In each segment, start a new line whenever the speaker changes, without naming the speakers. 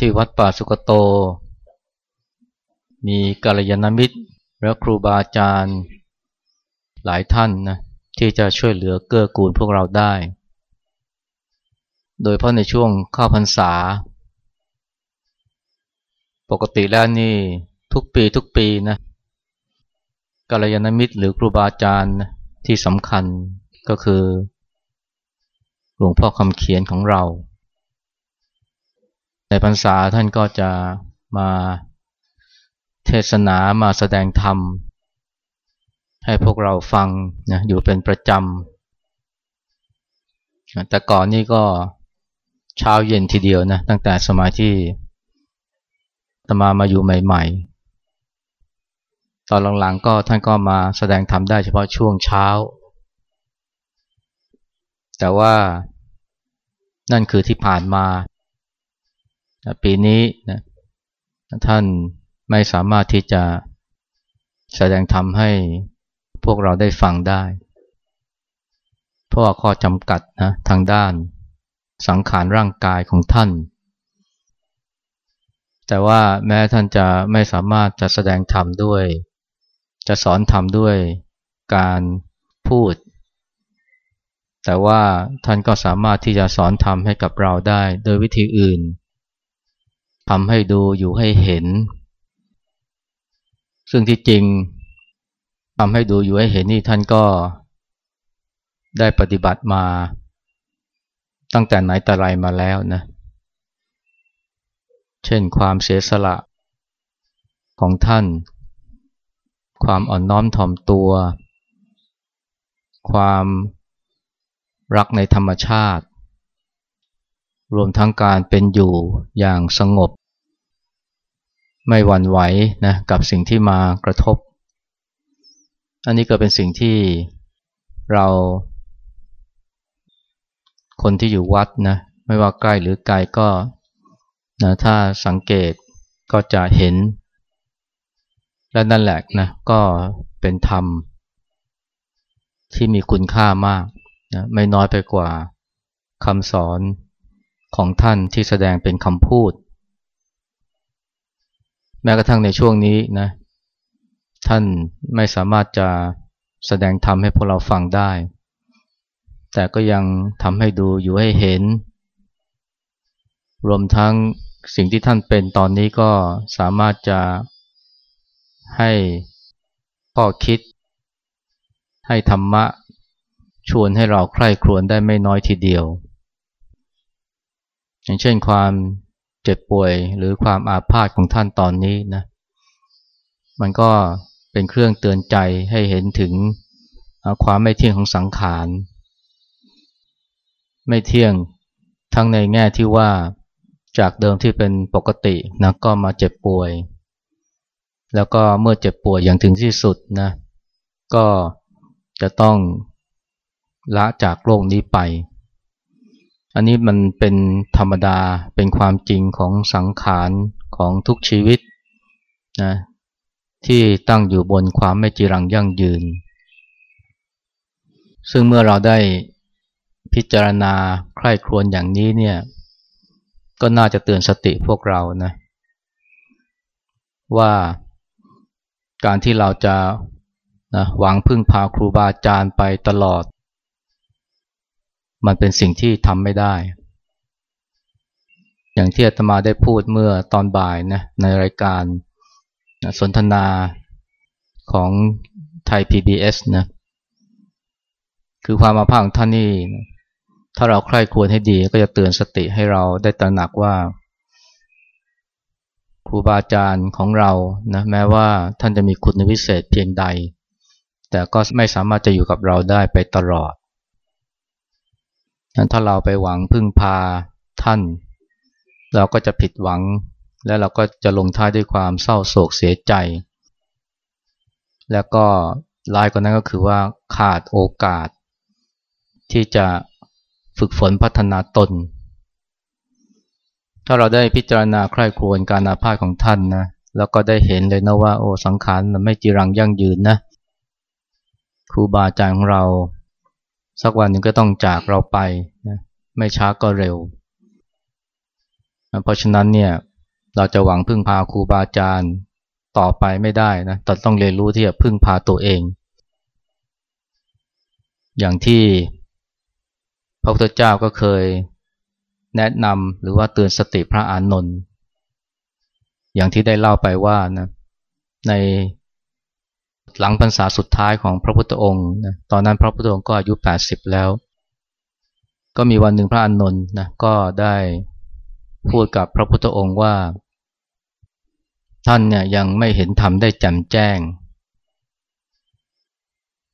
ที่วัดป่าสุกโต มีกัลยาณมิตรและครูบาอาจารย์หลายท่านนะที่จะช่วยเหลือเกื้อกูลพวกเราได้ โดยเพราะในช่วงเข้าพรรษา ปกติแล้วนี่ทุกปีทุกปีนะกัลยาณมิตรหรือครูบาอาจารย์ที่สำคัญก็คือ หลวงพ่อคำเขียนของเรา ในพรรษาท่านก็จะมาเทศนามาแสดงธรรม ให้พวกเราฟังนะอยู่เป็นประจำ แต่ก่อนนี่ก็เช้าเย็นทีเดียวนะตั้งแต่สมัยที่ตมามาอยู่ใหม่ ๆ ตอนหลังๆก็ท่านก็มาแสดงธรรมได้เฉพาะช่วงเช้า แต่ว่านั่นคือที่ผ่านมา ปีนี้นะท่านไม่สามารถที่จะแสดงธรรมให้พวกเราได้ฟังได้ เพราะาข้อจำกัดนะทางด้านสังขารร่างกายของท่าน แต่ว่าแม้ท่านจะไม่สามารถจะแสดงธรรมด้วย จะสอนธรรมด้วยการพูด แต่ว่าท่านก็สามารถที่จะสอนธรรมให้กับเราได้โดยวิธีอื่นำให้ดูอยู่ให้เห็น ซึ่งที่จริงทำให้ดูอยู่ให้เห็นนี่ท่านก็ได้ปฏิบัติมา ตั้งแต่ไหนแต่ไรมาแล้วนะ เช่นความเสียสละของท่าน ความอ่อนน้อมถ่อมตัว ความรักในธรรมชาติ รวมทั้งการเป็นอยู่อย่างสงบ ไม่หวั่นไหวนะกับสิ่งที่มากระทบ อันนี้ก็เป็นสิ่งที่เรา คนที่อยู่วัดนะไม่ว่าใกล้หรือไกลก็นะถ้าสังเกตก็จะเห็น และนั่นแหละนะก็เป็นธรรม ที่มีคุณค่ามากนะไม่น้อยไปกว่าคำสอนของท่านที่แสดงเป็นคำพูด แม้กระทั่งในช่วงนี้นะ ท่านไม่สามารถจะแสดงธรรมให้พวกเราฟังได้ แต่ก็ยังทำให้ดูอยู่ให้เห็น รวมทั้งสิ่งที่ท่านเป็นตอนนี้ก็สามารถจะให้ข้อคิด ให้ธรรมะ ชวนให้เราใคร่ครวญได้ไม่น้อยทีเดียว อย่างเช่นความ เจ็บป่วยหรือความอาพาธของท่านตอนนี้นะ มันก็เป็นเครื่องเตือนใจให้เห็นถึงความไม่เที่ยงของสังขาร ไม่เที่ยงทั้งในแง่ที่ว่าจากเดิมที่เป็นปกตินะก็มาเจ็บป่วย แล้วก็เมื่อเจ็บป่วยอย่างถึงที่สุดนะก็จะต้องละจากโลกนี้ไป อันนี้มันเป็นธรรมดาเป็นความจริงของสังขารของทุกชีวิตนะที่ตั้งอยู่บนความไม่จีรังยั่งยืน ซึ่งเมื่อเราได้พิจารณาใคร่ครวญอย่างนี้เนี่ย ก็น่าจะเตือนสติพวกเรานะว่าการที่เราจะนะหวังพึ่งพาครูบาอาจารย์ไปตลอด มันเป็นสิ่งที่ทำไม่ได้ อย่างที่อาตมาได้พูดเมื่อตอนบ่ายนะในรายการสนทนาของไทย PBS นะคือความมาภาคของท่านนี่ ถ้าเราใคร่ควรให้ดีก็จะเตือนสติให้เราได้ตระหนักว่าครูบาอาจารย์ของเรานะแม้ว่าท่านจะมีคุณวิเศษเพียงใด แต่ก็ไม่สามารถจะอยู่กับเราได้ไปตลอด ถ้าเราไปหวังพึ่งพาท่าน เราก็จะผิดหวัง และเราก็จะลงท้ายด้วยความเศร้าโศกเสียใจ แล้วก็ลายกว่านั้นก็คือว่าขาดโอกาส ที่จะฝึกฝนพัฒนาตน ถ้าเราได้พิจารณาใคร่ครวญการอาพาธของท่านนะแล้วก็ได้เห็นเลยนะว่าโอ้สังขารมันไม่จีรังยั่งยืนนะครูบาอาจารย์ของเรา สักวันหนึ่งก็ต้องจากเราไปนะไม่ช้าก็เร็ว เพราะฉะนั้นเนี่ยเราจะหวังพึ่งพาครูบาอาจารย์ต่อไปไม่ได้นะแต่ต้องเรียนรู้ที่จะพึ่งพาตัวเอง อย่างที่พระพุทธเจ้าก็เคยแนะนำหรือว่าเตือนสติพระอานนท์อย่างที่ได้เล่าไปว่านะใน หลังพรรษาสุดท้ายของพระพุทธองค์นะตอนนั้นพระพุทธองค์ก็อายุ 80 แล้ว ก็มีวันหนึ่งพระอานนท์นะก็ได้พูดกับพระพุทธองค์ว่า ท่านเนี่ยยังไม่เห็นธรรมได้แจ่มแจ้ง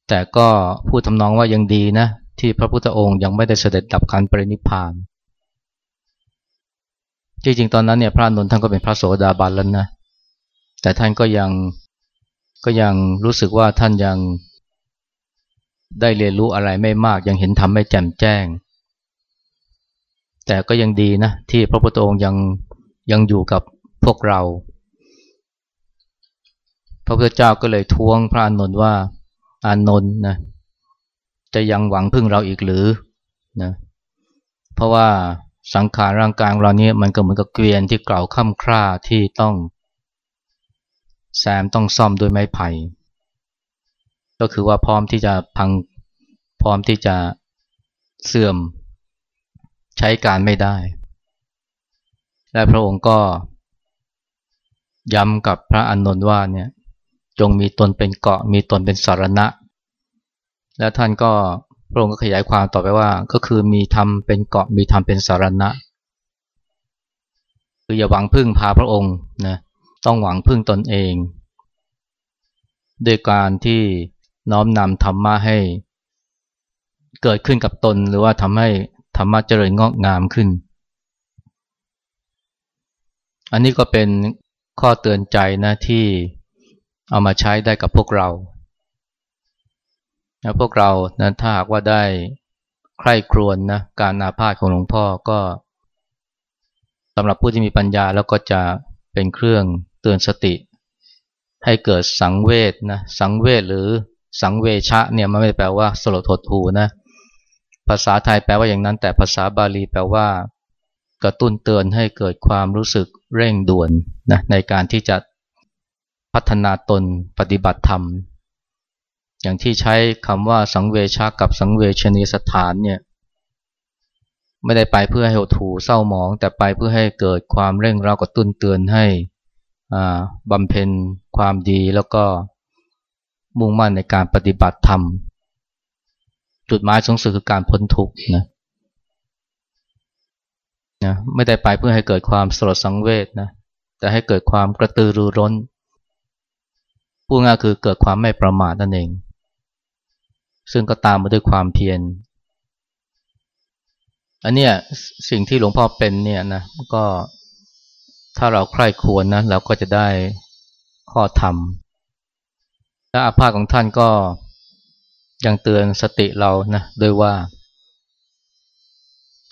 แต่ก็พูดทำนองว่ายังดีนะ ที่พระพุทธองค์ยังไม่ได้เสด็จดับขันปรินิพาน จริงๆ ตอนนั้นเนี่ยพระอานนท์ท่านก็เป็นพระโสดาบันแล้วนะแต่ท่านก็ยัง ก็ยังรู้สึกว่าท่านยังได้เรียนรู้อะไรไม่มากยังเห็นธรรมไม่แจ่มแจ้ง แต่ก็ยังดีนะ ที่พระพุทธองค์ยังยังอยู่กับพวกเรา พระพุทธเจ้าก็เลยท้วงพระอานนท์ว่าอานนท์นะจะยังหวังพึ่งเราอีกหรือนะเพราะว่าสังขารร่างกายเรานี้มันก็เหมือนกับเกวียนที่เก่าค่ำคร่าที่ต้อง แซมต้องซ่อมด้วยไม้ไผ่ก็คือว่าพร้อมที่จะพังพร้อมที่จะเสื่อมใช้การไม่ได้ และพระองค์ก็ ย้ำกับพระอานนท์ว่าเนี่ยจงมีตนเป็นเกาะมีตนเป็นสารณะ และท่านก็พระองค์ก็ขยายความต่อไปว่า ก็คือมีธรรมเป็นเกาะมีธรรมเป็นสารณะ คืออย่าหวังพึ่งพาพระองค์นะ ต้องหวังพึ่งตนเองด้วยการที่น้อมนำธรรมะให้ เกิดขึ้นกับตนหรือว่าทำให้ธรรมะเจริญงอกงามขึ้น อันนี้ก็เป็นข้อเตือนใจนะที่เอามาใช้ได้กับพวกเรานะพวกเรานะถ้าหากว่าได้ใคร่ครวญนะการอาพาธของหลวงพ่อก็สำหรับผู้ที่มีปัญญาแล้วก็จะเป็นเครื่อง เตือนสติ ให้เกิดสังเวชนะสังเวชหรือสังเวชะเนี่ยมันไม่แปลว่าสลดหดหูนะภาษาไทยแปลว่าอย่างนั้น แต่ภาษาบาลีแปลว่า กระตุ้นเตือนให้เกิดความรู้สึกเร่งด่วนนะในการที่จะพัฒนาตนปฏิบัติธรรม อย่างที่ใช้คำว่าสังเวชากับสังเวชนีสถานเนี่ยไม่ได้ไปเพื่อให้หดหูเศร้าหมอง แต่ไปเพื่อให้เกิดความเร่งเร้ากระตุ้นเตือนให้ บำเพ็ญความดีแล้วก็มุ่งมั่นในการปฏิบัติธรรม จุดหมายสูงสุดคือการพ้นทุกข์นะนะไม่ได้ไปเพื่อให้เกิดความสลดสังเวชนะแต่ให้เกิดความกระตือรือร้นพูดง่ายคือเกิดความไม่ประมาทนั่นเอง ซึ่งก็ตามมาด้วยความเพียรอันเนี้ยสิ่งที่หลวงพ่อเป็นเนี่ยนะก็ ถ้าเราใคร่ควรนะเราก็จะได้ข้อธรรม และอาภาษของท่านก็ยังเตือนสติเรานะโดยว่า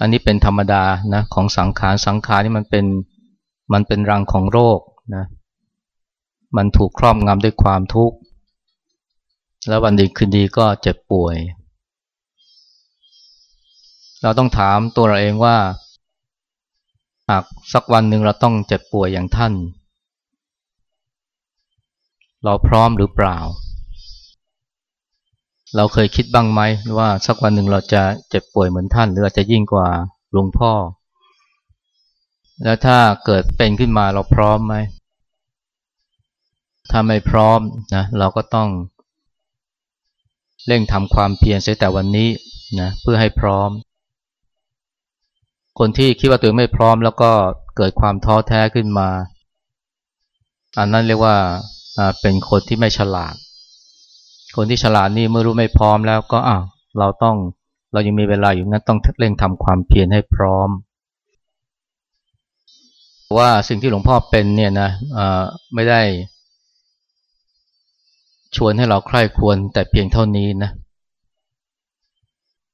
อันนี้เป็นธรรมดานะของสังขารสังขารนี่มันเป็นมันเป็นรังของโรคนะมันถูกครอบงำด้วยความทุกข์แล้ววันดีคืนดีก็เจ็บป่วย เราต้องถามตัวเราเองว่า หากสักวันหนึ่งเราต้องเจ็บป่วยอย่างท่าน เราพร้อมหรือเปล่า เราเคยคิดบ้างไหมว่าสักวันหนึ่งเราจะเจ็บป่วยเหมือนท่าน หรืออาจจะยิ่งกว่าหลวงพ่อ แล้วถ้าเกิดเป็นขึ้นมาเราพร้อมไหม ถ้าไม่พร้อมนะเราก็ต้อง เร่งทำความเพียรเสียแต่วันนี้นะเพื่อให้พร้อม คนที่คิดว่าตัวเองไม่พร้อม แล้วก็เกิดความท้อแท้ขึ้นมา อันนั้นเรียกว่าเป็นคนที่ไม่ฉลาด คนที่ฉลาดนี่เมื่อรู้ไม่พร้อมแล้วก็อะเราต้องเรายังมีเวลาอยู่งั้นต้องเร่งทำความเพียรให้พร้อม ว่าสิ่งที่หลวงพ่อเป็นเนี่ยนะไม่ได้ ชวนให้เราใคร่ควรแต่เพียงเท่านี้นะ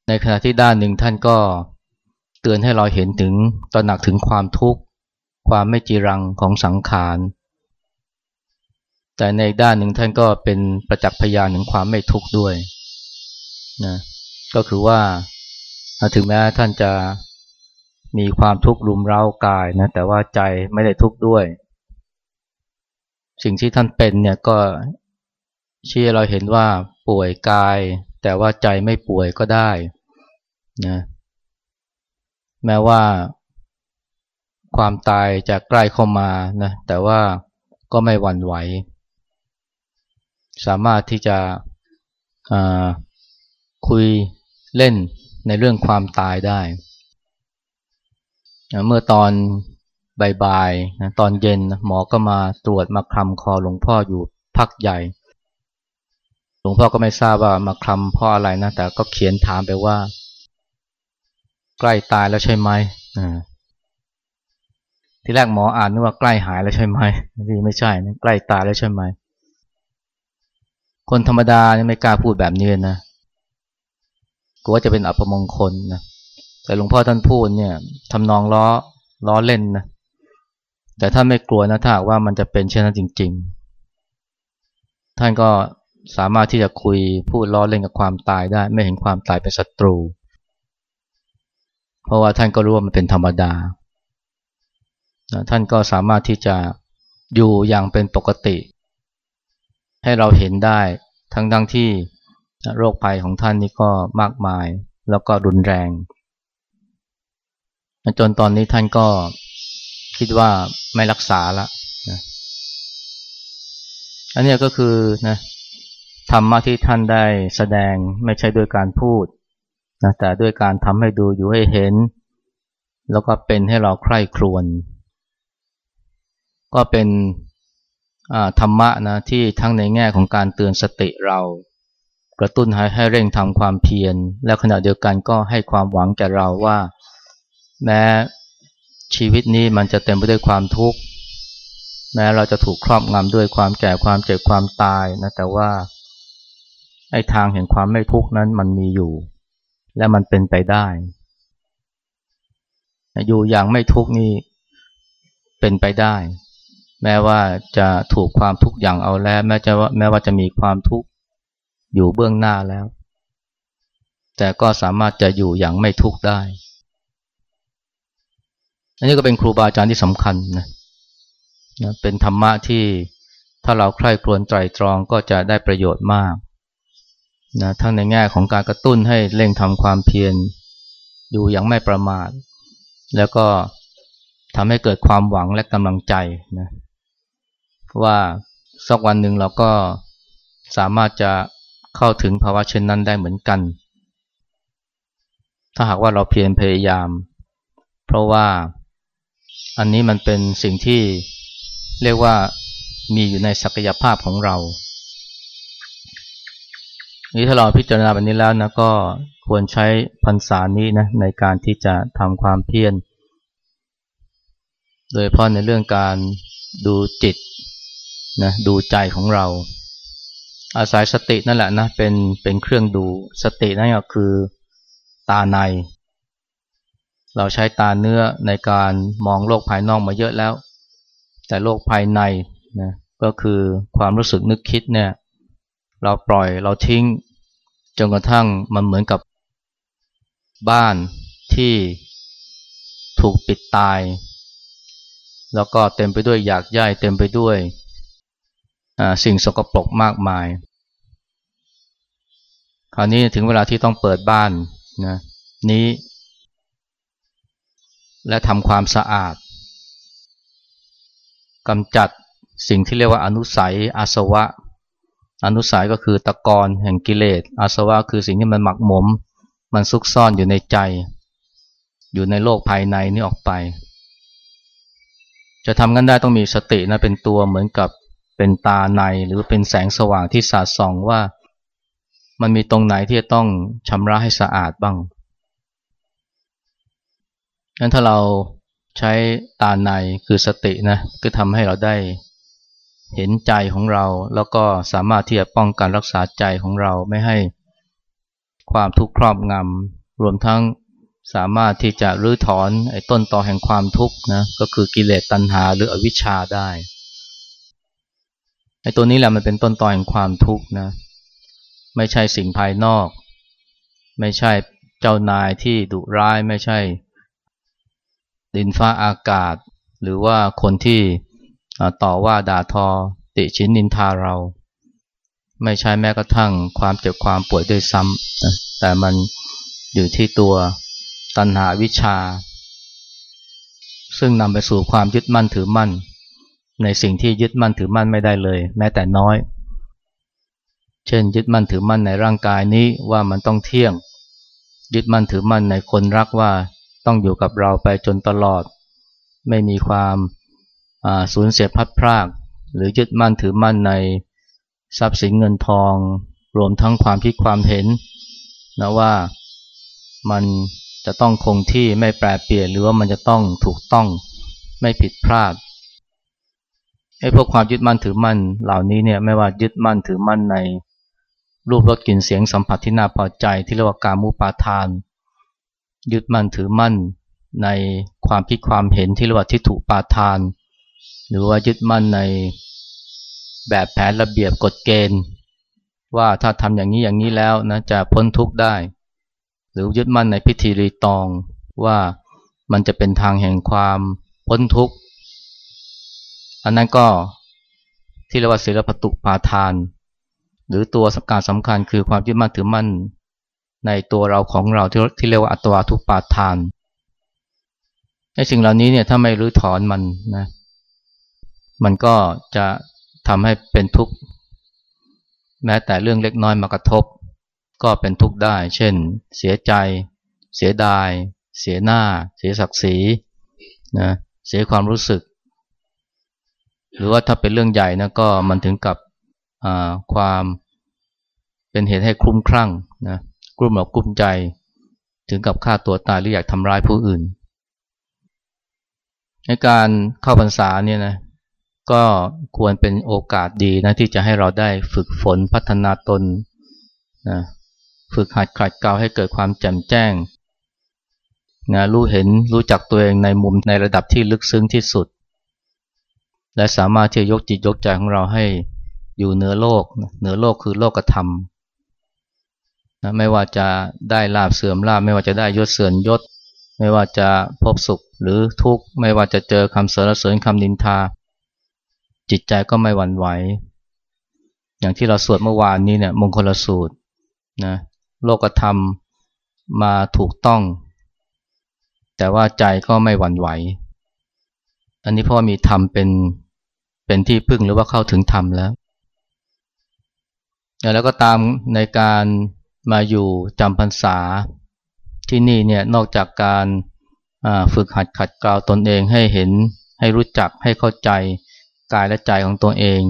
ในขณะที่ด้านหนึ่งท่านก็เเตือนให้เราเห็นถึงตระหนักถึงความทุกข์ ความไม่จีรังของสังขาร แต่ในด้านหนึ่งท่านก็เป็นประจักษ์พยานถึงความไม่ทุกข์ด้วยนะก็คือว่าถึงแม้ท่านจะมีความทุกข์รุมเร้ากายนะแต่ว่าใจไม่ได้ทุกข์ด้วย สิ่งที่ท่านเป็นเนี่ยก็ชี้เราเห็นว่าป่วยกาย แต่ว่าใจไม่ป่วยก็ได้นะ แม้ว่าความตายจะใกล้เข้ามานะ แต่ว่าก็ไม่หวั่นไหว สามารถที่จะคุยเล่นในเรื่องความตายได้ เมื่อตอนบ่ายๆ ตอนเย็นหมอก็มาตรวจมาคลำคอหลวงพ่ออยู่พักใหญ่ หลวงพ่อก็ไม่ทราบว่ามาคลำเพราะอะไรนะ แต่ก็เขียนถามไปว่า ใกล้ตายแล้วใช่ไหมที่แรกหมออ่านนึกว่าใกล้หายแล้วใช่ไหมที่ไม่ใช่นะใกล้ตายแล้วใช่ไหม คนธรรมดาไม่กล้าพูดแบบนี้นะกลัวจะเป็นอัปมงคลนะแต่หลวงพ่อท่านพูดเนี่ยทำนองล้อล้อเล่นนะแต่ท่านไม่กลัวนะถ้าว่ามันจะเป็นเช่นนั้นจริง ๆ ท่านก็สามารถที่จะคุยพูดล้อเล่นกับความตายได้ ไม่เห็นความตายเป็นศัตรู เพราะว่าท่านก็รู้ว่ามันเป็นธรรมดา ท่านก็สามารถที่จะอยู่อย่างเป็นปกติ ให้เราเห็นได้ทั้งทั้งที่โรคภัยของท่านนี่ก็มากมายแล้วก็รุนแรง จนตอนนี้ท่านก็คิดว่าไม่รักษาละนะอันนี้ก็คือนะธรรมะที่ท่านได้แสดงไม่ใช่โดยการพูด นะแต่ด้วยการทำให้ดูอยู่ให้เห็น แล้วก็เป็นให้เราใคร่ครวญก็เป็นธรรมะนะที่ทั้งในแง่ของการเตือนสติเรา กระตุ้นให้ให้เร่งทำความเพียร และขณะเดียวกันก็ให้ความหวังแก่เราว่า แม้ชีวิตนี้มันจะเต็มไปด้วยความทุกข์ แม้เราจะถูกครอบงำด้วยความแก่ความเจ็บความตายนะแต่ว่าไอ้ทางแห่งความไม่ทุกข์นั้นมันมีอยู่ และมันเป็นไปได้ อยู่อย่างไม่ทุกข์นี่เป็นไปได้ แม้ว่าจะถูกความทุกข์อย่างเอาแล้ว แม้จะว่าแม้ว่าจะมีความทุกข์อยู่เบื้องหน้าแล้ว แต่ก็สามารถจะอยู่อย่างไม่ทุกข์ได้ อันนี้ก็เป็นครูบาอาจารย์ที่สำคัญนะนะเป็นธรรมะที่ถ้าเราใคร่ครวญไตรตรองก็จะได้ประโยชน์มาก นะทั้งในแง่ของการกระตุ้นให้เร่งทำความเพียรอยู่อย่างไม่ประมาท แล้วก็ทำให้เกิดความหวังและกำลังใจนะว่าสักวันหนึ่งเราก็สามารถจะเข้าถึงภาวะเช่นนั้นได้เหมือนกัน ถ้าหากว่าเราเพียรพยายาม เพราะว่าอันนี้มันเป็นสิ่งที่เรียกว่ามีอยู่ในศักยภาพของเรา นี้ถ้าเราพิจารณาแบบนี้แล้วนะก็ควรใช้พรรษานี้นะในการที่จะทำความเพียร โดยเพราะในเรื่องการดูจิตนะดูใจของเรา อาศัยสตินั่นแหละนะเป็นเป็นเครื่องดูสตินั่นก็คือตาใน เราใช้ตาเนื้อในการมองโลกภายนอกมาเยอะแล้ว แต่โลกภายในนะก็คือความรู้สึกนึกคิดเนี่ย เราปล่อยเราทิ้ง จนกระทั่งมันเหมือนกับบ้านที่ถูกปิดตาย แล้วก็เต็มไปด้วยอยากย่ายเต็มไปด้วยสิ่งสกปรกมากมาย คราวนี้ถึงเวลาที่ต้องเปิดบ้านนะนี้ และทำความสะอาดกำจัดสิ่งที่เรียกว่าอนุสัยอาสวะ อนุสัยก็คือตะกอนแห่งกิเลสอาสวะคือสิ่งที่มันหมักหมม มันซุกซ่อนอยู่ในใจ อยู่ในโลกภายในนี่ออกไป จะทำกันได้ต้องมีสตินะเป็นตัวเหมือนกับเป็นตาในหรือเป็นแสงสว่างที่สาดส่องว่า มันมีตรงไหนที่จะต้องชำระให้สะอาดบ้างงั้นถ้าเราใช้ตาในคือสตินะก็ทำให้เราได้ เห็นใจของเราแล้วก็สามารถที่จะป้องกันรักษาใจของเราไม่ให้ความทุกข์ครอบงำรวมทั้งสามารถที่จะรื้อถอนไอ้ต้นตอแห่งความทุกข์นะก็คือกิเลสตัณหาหรืออวิชชาได้ไอ้ตัวนี้แหละมันเป็นต้นตอแห่งความทุกข์นะไม่ใช่สิ่งภายนอก ไม่ใช่เจ้านายที่ดุร้ายไม่ใช่ ดินฟ้าอากาศ หรือว่าคนที่ ต่อว่าด่าทอ ติชินนินทาเรา ไม่ใช่แม้กระทั่งความเจ็บความป่วยด้วยซ้ำแต่มันอยู่ที่ตัวตัณหาวิชา ซึ่งนำไปสู่ความยึดมั่นถือมั่น ในสิ่งที่ยึดมั่นถือมั่นไม่ได้เลย แม้แต่น้อย เช่น ยึดมั่นถือมั่นในร่างกายนี้ว่ามันต้องเที่ยง ยึดมั่นถือมั่นในคนรักว่าต้องอยู่กับเราไปจนตลอด ไม่มีความ สูญเสียพัดพราก หรือยึดมั่นถือมั่นในทรัพย์สินเงินทอง รวมทั้งความคิดความเห็นนะว่ามันจะต้องคงที่ไม่แปรเปลี่ยนหรือว่ามันจะต้องถูกต้องไม่ผิดพลาดไอ้พวกความยึดมั่นถือมั่นเหล่านี้เนี่ยไม่ว่ายึดมั่นถือมั่นในรูปรสกลิ่นเสียงสัมผัสที่น่าพอใจที่เรียกว่าการมุปาทาน ยึดมั่นถือมั่นในความคิดความเห็นที่เรียกว่าทิฏฐุปาทาน หรือว่ายึดมั่นในแบบแผนระเบียบกฎเกณฑ์ ว่าถ้าทำอย่างนี้อย่างนี้แล้วนะจะพ้นทุกข์ได้ หรือยึดมั่นในพิธีรีตองว่ามันจะเป็นทางแห่งความพ้นทุกข์ อันนั้นก็ที่เรียกว่าศีลปตุปาทาน หรือตัวสำคัญสำคัญคือความยึดมั่นถือมั่น ในตัวเราของเราที่ที่เรียกว่าอัตวาทุปาทานไอ้สิ่งเหล่านี้เนี่ยถ้าไม่รื้อถอนมันนะ มันก็จะทำให้เป็นทุกข์แม้แต่เรื่องเล็กน้อยมากระทบ ก็เป็นทุกข์ได้ เช่น เสียใจ เสียดาย เสียหน้า เสียศักดิ์ศรีนะเสียความรู้สึก หรือว่าถ้าเป็นเรื่องใหญ่นะก็มันถึงกับความเป็นเหตุให้คลุ้มคลั่งนะกลุ้มหอกกลุ้มใจ ถึงกับฆ่าตัวตายหรืออยากทำร้ายผู้อื่นในการเข้าพรรษาเนี่ยนะ ก็ควรเป็นโอกาสดีนะที่จะให้เราได้ฝึกฝนพัฒนาตนนะฝึกหัดขัดเกลาให้เกิดความแจ่มแจ้งนะรู้เห็นรู้จักตัวเองในมุมในระดับที่ลึกซึ้งที่สุด และสามารถที่จะยกจิตยกใจของเราให้อยู่เหนือโลกเหนือโลกคือโลกธรรมนะไม่ว่าจะได้ลาบเสื่อมลาบไม่ว่าจะได้ยศเสื่อมยศ ไม่ว่าจะพบสุขหรือทุกข์ไม่ว่าจะเจอคำเสรเสริญคำนินทา จิตใจก็ไม่หวั่นไหว อย่างที่เราสวดเมื่อวานนี้เนี่ยมงคลสูตรนะโลกธรรมมาถูกต้อง แต่ว่าใจก็ไม่หวั่นไหว อันนี้เพราะมีธรรมเป็นเป็นที่พึ่งหรือว่าเข้าถึงธรรมแล้ว แล้วก็ตามในการมาอยู่จำพรรษาที่นี่เนี่ยนอกจากการฝึกหัดขัดเกลาตนเองให้เห็นให้รู้จักให้เข้าใจ กายและใจของตัวเอง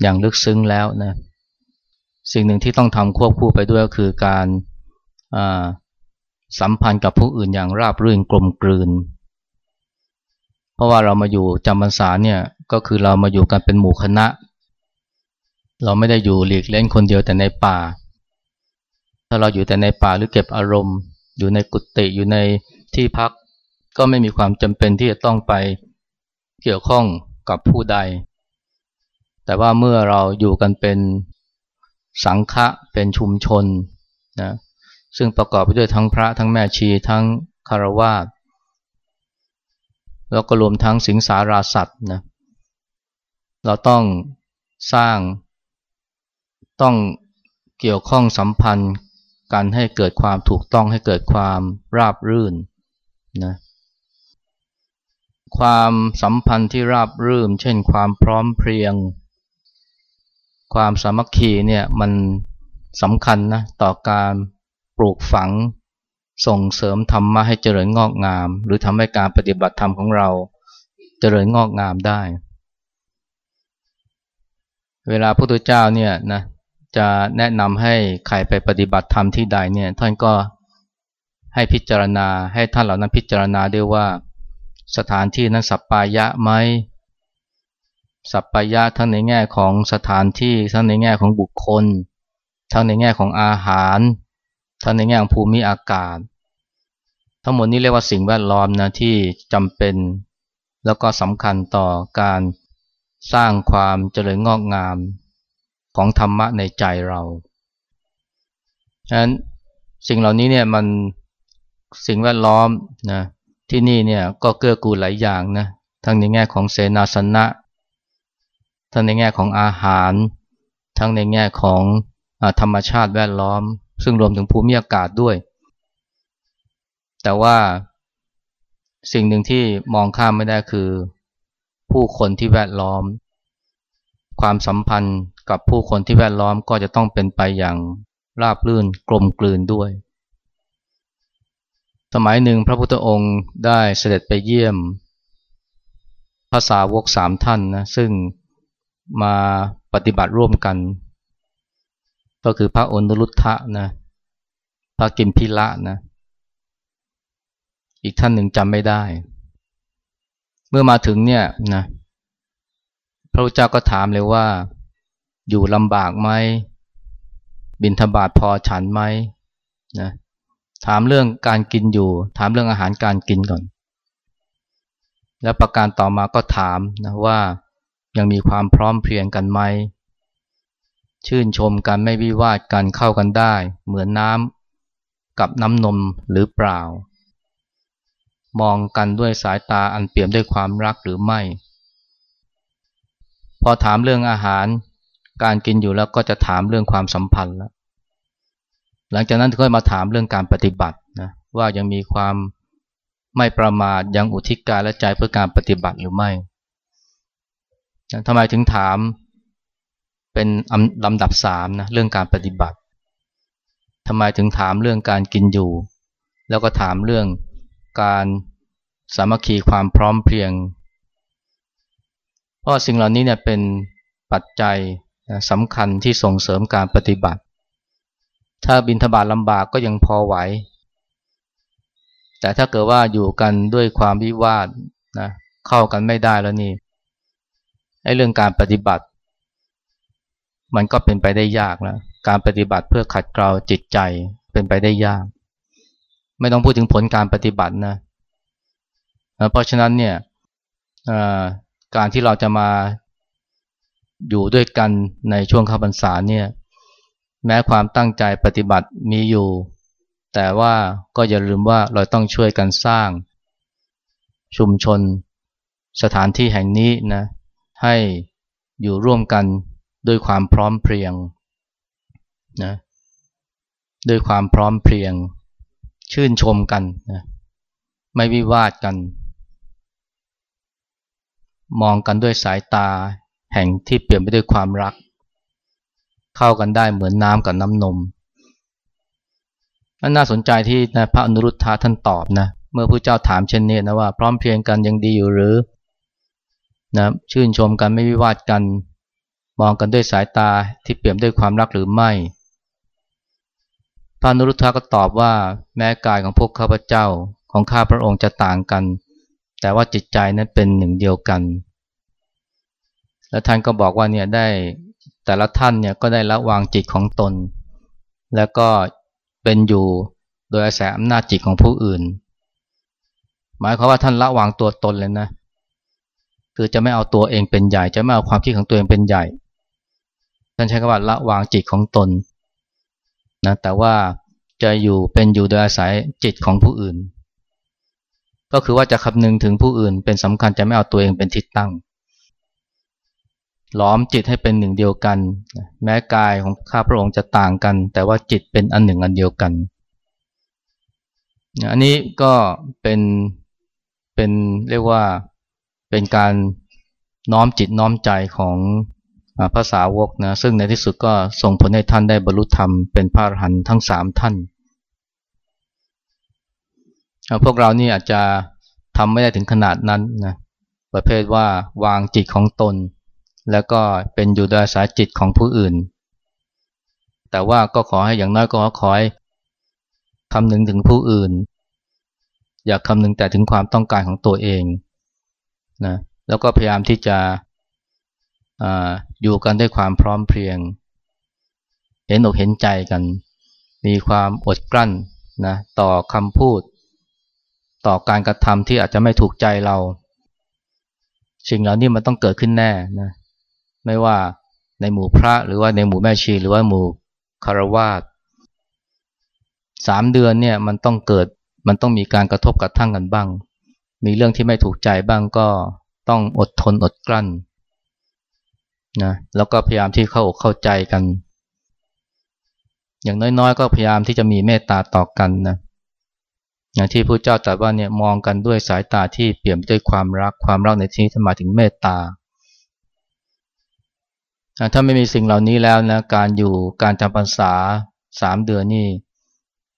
อย่างลึกซึ้งแล้วนะสิ่งหนึ่งที่ต้องทำควบคู่ไปด้วยก็คือการสัมพันธ์กับผู้อื่นอย่างราบรื่นกลมกลืน เพราะว่าเรามาอยู่จำพรรษาเนี่ยก็คือเรามาอยู่กันเป็นหมู่คณะ เราไม่ได้อยู่หลีกเล่นคนเดียวแต่ในป่า ถ้าเราอยู่แต่ในป่าหรือเก็บอารมณ์ อยู่ในกุฏิอยู่ในที่พัก ก็ไม่มีความจำเป็นที่จะต้องไปเกี่ยวข้อง กับผู้ใด แต่ว่าเมื่อเราอยู่กันเป็นสังฆะเป็นชุมชนนะซึ่งประกอบไปด้วยทั้งพระทั้งแม่ชีทั้งคารวาสแล้วก็รวมทั้งสิงสาราสัตว์นะเราต้องสร้าง ต้องเกี่ยวข้องสัมพันธ์กันให้เกิดความถูกต้องให้เกิดความราบรื่นนะ ความสัมพันธ์ที่ราบรื่นเช่นความพร้อมเพรียง ความสามัคคีเนี่ยมันสำคัญนะต่อการปลูกฝังส่งเสริมธรรมะให้เจริญงอกงาม หรือทำให้การปฏิบัติธรรมของเราเจริญงอกงามได้ เวลาพระพุทธเจ้าเนี่ยนะจะแนะนำให้ใครไปปฏิบัติธรรมที่ใดเนี่ยท่านก็ให้พิจารณาให้ท่านเหล่านั้นพิจารณาด้วยว่า สถานที่นั้นสัปปายะไหมสัพพยะทั้งในแง่ของสถานที่ทั้งในแง่ของบุคคล ทั้งในแง่ของอาหาร ทั้งในแง่ของภูมิอากาศ ทั้งหมดนี้เรียกว่าสิ่งแวดล้อมนะที่จำเป็น แล้วก็สำคัญต่อการสร้างความเจริญงอกงามของธรรมะในใจเราฉะนั้นสิ่งเหล่านี้เนี่ยมันสิ่งแวดล้อมนะ ที่นี่เนี่ยก็เกื้อกูลหลายอย่างนะทั้งในแง่ของเสนาสนะ ทั้งในแง่ของอาหาร ทั้งในแง่ของอธรรมชาติแวดล้อม ซึ่งรวมถึงภูมิอากาศด้วย แต่ว่าสิ่งหนึ่งที่มองข้ามไม่ได้คือ ผู้คนที่แวดล้อม ความสัมพันธ์กับผู้คนที่แวดล้อมก็จะต้องเป็นไปอย่างราบรื่นกลมกลืนด้วย สมัยหนึ่งพระพุทธองค์ได้เสด็จไปเยี่ยมภาษาวกสามท่านนะซึ่งมาปฏิบัติร่วมกัน ก็คือพระอนุรุทธะนะพระกิมพิละนะอีกท่านหนึ่งจำไม่ได้ เมื่อมาถึงเนี่ยนะพระเจ้าก็ถามเลยว่า อยู่ลำบากไหมบินทบาทพอฉันไหมนะ ถามเรื่องการกินอยู่ ถามเรื่องอาหารการกินก่อน แล้วประการต่อมาก็ถามนะว่ายังมีความพร้อมเพรียงกันไหม ชื่นชมกันไม่วิวาทกันเข้ากันได้ เหมือนน้ำกับน้ำนมหรือเปล่า มองกันด้วยสายตาอันเปี่ยมด้วยความรักหรือไม่ พอถามเรื่องอาหารการกินอยู่แล้วก็จะถามเรื่องความสัมพันธ์แล้ว หลังจากนั้นก็มาถามเรื่องการปฏิบัตินะว่ายังมีความไม่ประมาทยังอุทิศกายและใจเพื่อการปฏิบัติหรือไม่ทำไมถึงถามเป็นลำดับสามนะเรื่องการปฏิบัติทำไมถึงถามเรื่องการกินอยู่ แล้วก็ถามเรื่องการสามัคคีความพร้อมเพรียง เพราะสิ่งเหล่านี้เนี่ยเป็นปัจจัยสำคัญที่ส่งเสริมการปฏิบัติ ถ้าบินทบาทลำบากก็ยังพอไหว แต่ถ้าเกิดว่าอยู่กันด้วยความวิวาทนะเข้ากันไม่ได้แล้วนี่ไอ้เรื่องการปฏิบัติ มันก็เป็นไปได้ยากนะการปฏิบัติเพื่อขัดเกลาจิตใจเป็นไปได้ยาก ไม่ต้องพูดถึงผลการปฏิบัตินะเพราะฉะนั้นเนี่ยการที่เราจะมาอยู่ด้วยกันในช่วงข้าพรรษาเนี่ย แม้ความตั้งใจปฏิบัติมีอยู่ แต่ว่าก็อย่าลืมว่าเราต้องช่วยกันสร้าง ชุมชน สถานที่แห่งนี้นะให้อยู่ร่วมกันด้วยความพร้อมเพรียงนะด้วยความพร้อมเพรียง ชื่นชมกันนะไม่วิวาทกัน มองกันด้วยสายตาแห่งที่เปลี่ยนไปด้วยความรัก เข้ากันได้เหมือนน้ำกับน้ำนมนั่นน่าสนใจที่นะพระอนุรุทธะท่านตอบนะเมื่อพระเจ้าถามเช่นนี้นะว่าพร้อมเพียงกันยังดีอยู่หรือนะชื่นชมกันไม่วิวาทกัน มองกันด้วยสายตาที่เปี่ยนด้วยความรักหรือไม่ พระอนุรุทธะก็ตอบว่าแม้กายของพวกข้าพเจ้าของข้าพระองค์จะต่างกัน แต่ว่าจิตใจนั้นเป็นหนึ่งเดียวกัน แล้วท่านก็บอกว่าเนี่ยได้ แต่ละท่านเนี่ยก็ได้ละวางจิตของตน แล้วก็เป็นอยู่โดยอาศัยอำนาจจิตของผู้อื่น หมายความว่าท่านละวางตัวตนเลยนะ คือจะไม่เอาตัวเองเป็นใหญ่ จะไม่เอาความคิดของตัวเองเป็นใหญ่ ท่านใช้คำว่าละวางจิตของตนนะแต่ว่าจะอยู่เป็นอยู่โดยอาศัยจิตของผู้อื่น ก็คือว่าจะคำนึงถึงผู้อื่นเป็นสำคัญจะไม่เอาตัวเองเป็นทิศตั้ง หลอมจิตให้เป็นหนึ่งเดียวกัน แม้กายของข้าพระองค์จะต่างกัน แต่ว่าจิตเป็นอันหนึ่งอันเดียวกันอันนี้ก็เป็นเป็นเรียกว่าเป็นการน้อมจิตน้อมใจของภาษาวกนะซึ่งในที่สุดก็ส่งผลให้ท่านได้บรรลุธรรมเป็นพระอรหันต์ทั้งสามท่าน พวกเรานี่อาจจะทำไม่ได้ถึงขนาดนั้นนะประเภทว่าวางจิตของตน แล้วก็เป็นอยู่โดยอาศัยจิตของผู้อื่น แต่ว่าก็ขอให้อย่างน้อยก็ขอให้คำนึงถึงผู้อื่น อย่าคำนึงแต่ถึงความต้องการของตัวเองนะแล้วก็พยายามที่จะออยู่กันด้วยความพร้อมเพรียง เห็นอกเห็นใจกัน มีความอดกลั้นนะต่อคำพูด ต่อการกระทำที่อาจจะไม่ถูกใจเราสิ่งเหล่านี้มันต้องเกิดขึ้นแน่นะ ไม่ว่าในหมู่พระหรือว่าในหมู่แม่ชีหรือว่าหมู่คารวาสสามเดือนเนี่ยมันต้องเกิดมันต้องมีการกระทบกระทั่งกันบ้าง มีเรื่องที่ไม่ถูกใจบ้างก็ต้องอดทนอดกลั้นนะแล้วก็พยายามที่เข้าอกเข้าใจกัน อย่างน้อยๆ ก็พยายามที่จะมีเมตตาต่อกันนะอย่างที่พระเจ้าตรัสว่าเนี่ยมองกันด้วยสายตาที่เปี่ยมด้วยความรักความรักในที่นี้หมายถึงเมตตา ถ้าไม่มีสิ่งเหล่านี้แล้วนะการอยู่การจำพรรษาสามเดือนนี่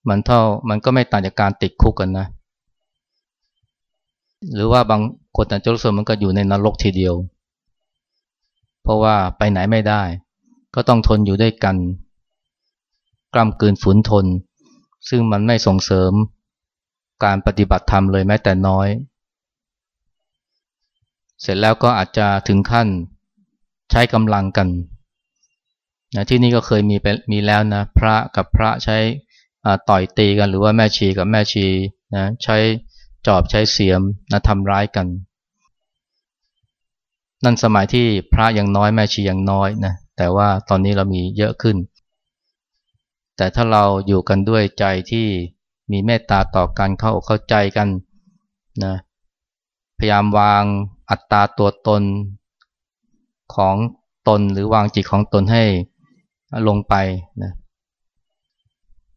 มันเท่ามันก็ไม่ต่างจากการติดคุกกันนะ หรือว่าบางคนอาจจะรู้สึกมันก็อยู่ในนรกทีเดียว เพราะว่าไปไหนไม่ได้ ก็ต้องทนอยู่ด้วยกัน กล้ำกืนฝืนทน ซึ่งมันไม่ส่งเสริมการปฏิบัติธรรมเลยแม้แต่น้อย เสร็จแล้วก็อาจจะถึงขั้น ใช้กำลังกันนะที่นี่ก็เคยมีไปมีแล้วนะพระกับพระใช้ต่อยตีกัน หรือว่าแม่ชีกับแม่ชีนะใช้จอบใช้เสียมนะทำร้ายกัน นั่นสมัยที่พระยังน้อยแม่ชียังน้อยนะแต่ว่าตอนนี้เรามีเยอะขึ้น แต่ถ้าเราอยู่กันด้วยใจที่มีเมตตาต่อกันเข้าเข้าใจกันนะพยายามวางอัตตาตัวตน ของตนหรือวางจิตของตนให้ลงไปนะ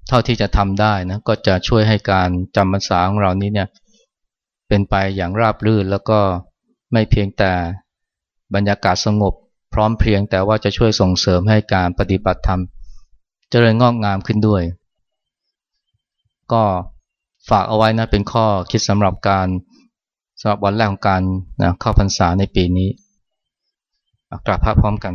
เท่าที่จะทำได้นะก็จะช่วยให้การจำพรรษาของเรานี้เนี่ยเป็นไปอย่างราบรื่นแล้วก็ไม่เพียงแต่บรรยากาศสงบ พร้อมเพียงแต่ว่าจะช่วยส่งเสริมให้การปฏิบัติธรรม เจริญงอกงามขึ้นด้วย ก็ฝากเอาไว้นะเป็นข้อคิดสำหรับการสำหรับวันแรกของการนะเข้าพรรษาในปีนี้ กราบพระพร้อมกัน